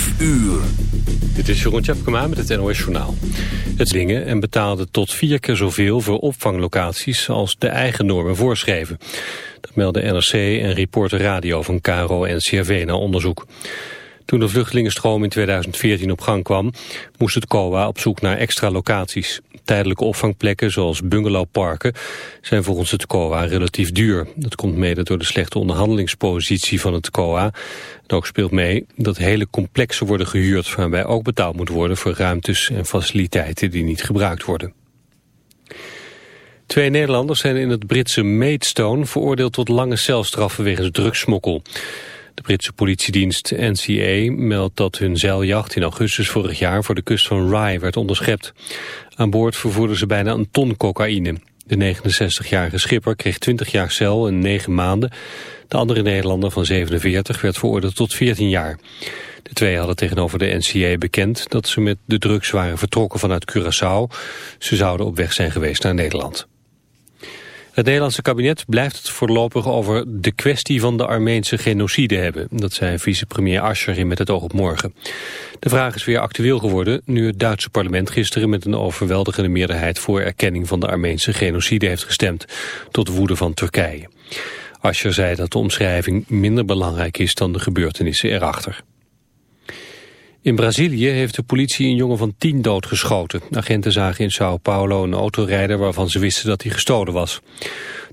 5 uur. Dit is Jeroen Tjepkema met het NOS Journaal. Het dingen en betaalde tot vier keer zoveel voor opvanglocaties als de eigen normen voorschreven. Dat meldde NRC en Reporter Radio van KRO en CRV na onderzoek. Toen de vluchtelingenstroom in 2014 op gang kwam, moest het COA op zoek naar extra locaties. Tijdelijke opvangplekken zoals bungalowparken zijn volgens het COA relatief duur. Dat komt mede door de slechte onderhandelingspositie van het COA. En ook speelt mee dat hele complexen worden gehuurd... waarbij ook betaald moet worden voor ruimtes en faciliteiten die niet gebruikt worden. Twee Nederlanders zijn in het Britse Maidstone veroordeeld tot lange celstraffen wegens drugssmokkel. De Britse politiedienst NCA meldt dat hun zeiljacht in augustus vorig jaar voor de kust van Rye werd onderschept. Aan boord vervoerden ze bijna een ton cocaïne. De 69-jarige schipper kreeg 20 jaar cel en 9 maanden. De andere Nederlander van 47 werd veroordeeld tot 14 jaar. De twee hadden tegenover de NCA bekend dat ze met de drugs waren vertrokken vanuit Curaçao. Ze zouden op weg zijn geweest naar Nederland. Het Nederlandse kabinet blijft het voorlopig over de kwestie van de Armeense genocide hebben. Dat zei vicepremier Asscher in Met het oog op morgen. De vraag is weer actueel geworden nu het Duitse parlement gisteren met een overweldigende meerderheid voor erkenning van de Armeense genocide heeft gestemd. Tot woede van Turkije. Asscher zei dat de omschrijving minder belangrijk is dan de gebeurtenissen erachter. In Brazilië heeft de politie een jongen van tien doodgeschoten. Agenten zagen in Sao Paulo een autorijder waarvan ze wisten dat hij gestolen was.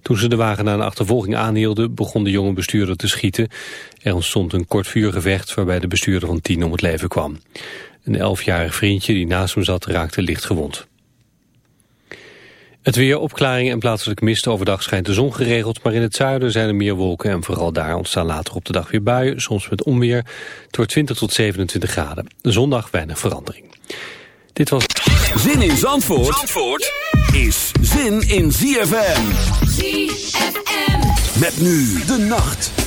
Toen ze de wagen na een achtervolging aanhielden, begon de jonge bestuurder te schieten. Er ontstond een kort vuurgevecht waarbij de bestuurder van tien om het leven kwam. Een elfjarig vriendje die naast hem zat raakte licht gewond. Het weer, opklaringen en plaatselijk mist. Overdag schijnt de zon geregeld, maar in het zuiden zijn er meer wolken. En vooral daar ontstaan later op de dag weer buien, soms met onweer. Het wordt 20 tot 27 graden. Zondag weinig verandering. Dit was... Zin in Zandvoort, Zandvoort is zin in ZFM. ZFM. Met nu de nacht.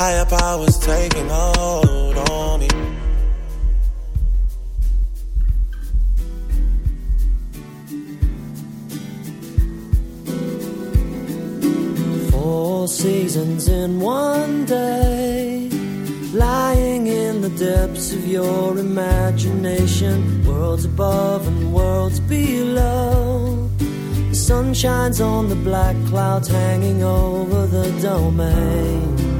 Higher powers taking hold on me. Four seasons in one day, lying in the depths of your imagination, worlds above and worlds below. The sun shines on the black clouds hanging over the domain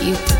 Justify,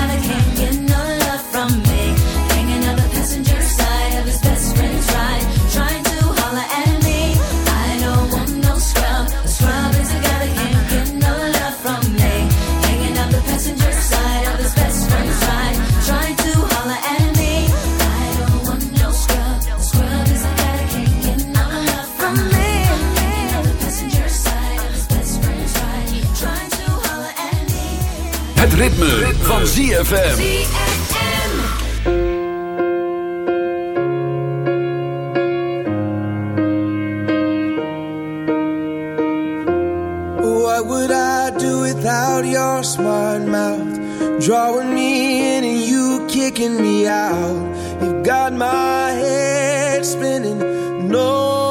Het ritme, van ZFM. What would I do without your smart mouth? Drawing me in and you kicking me out. You've got my head spinning, no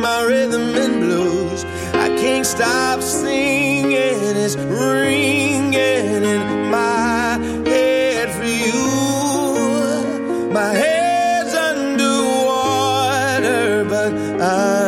It's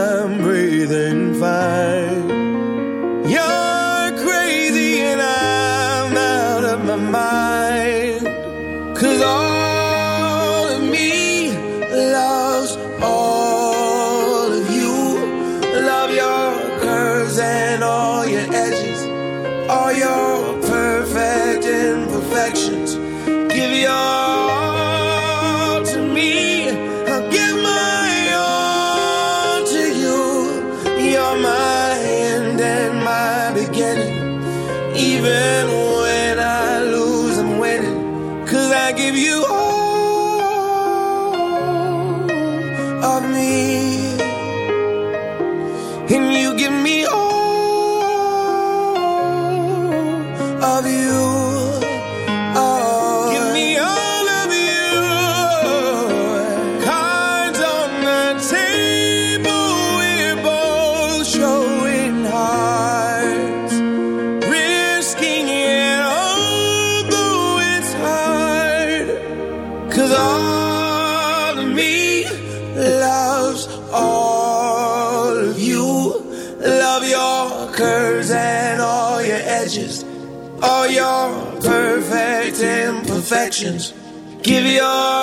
Give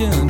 imagine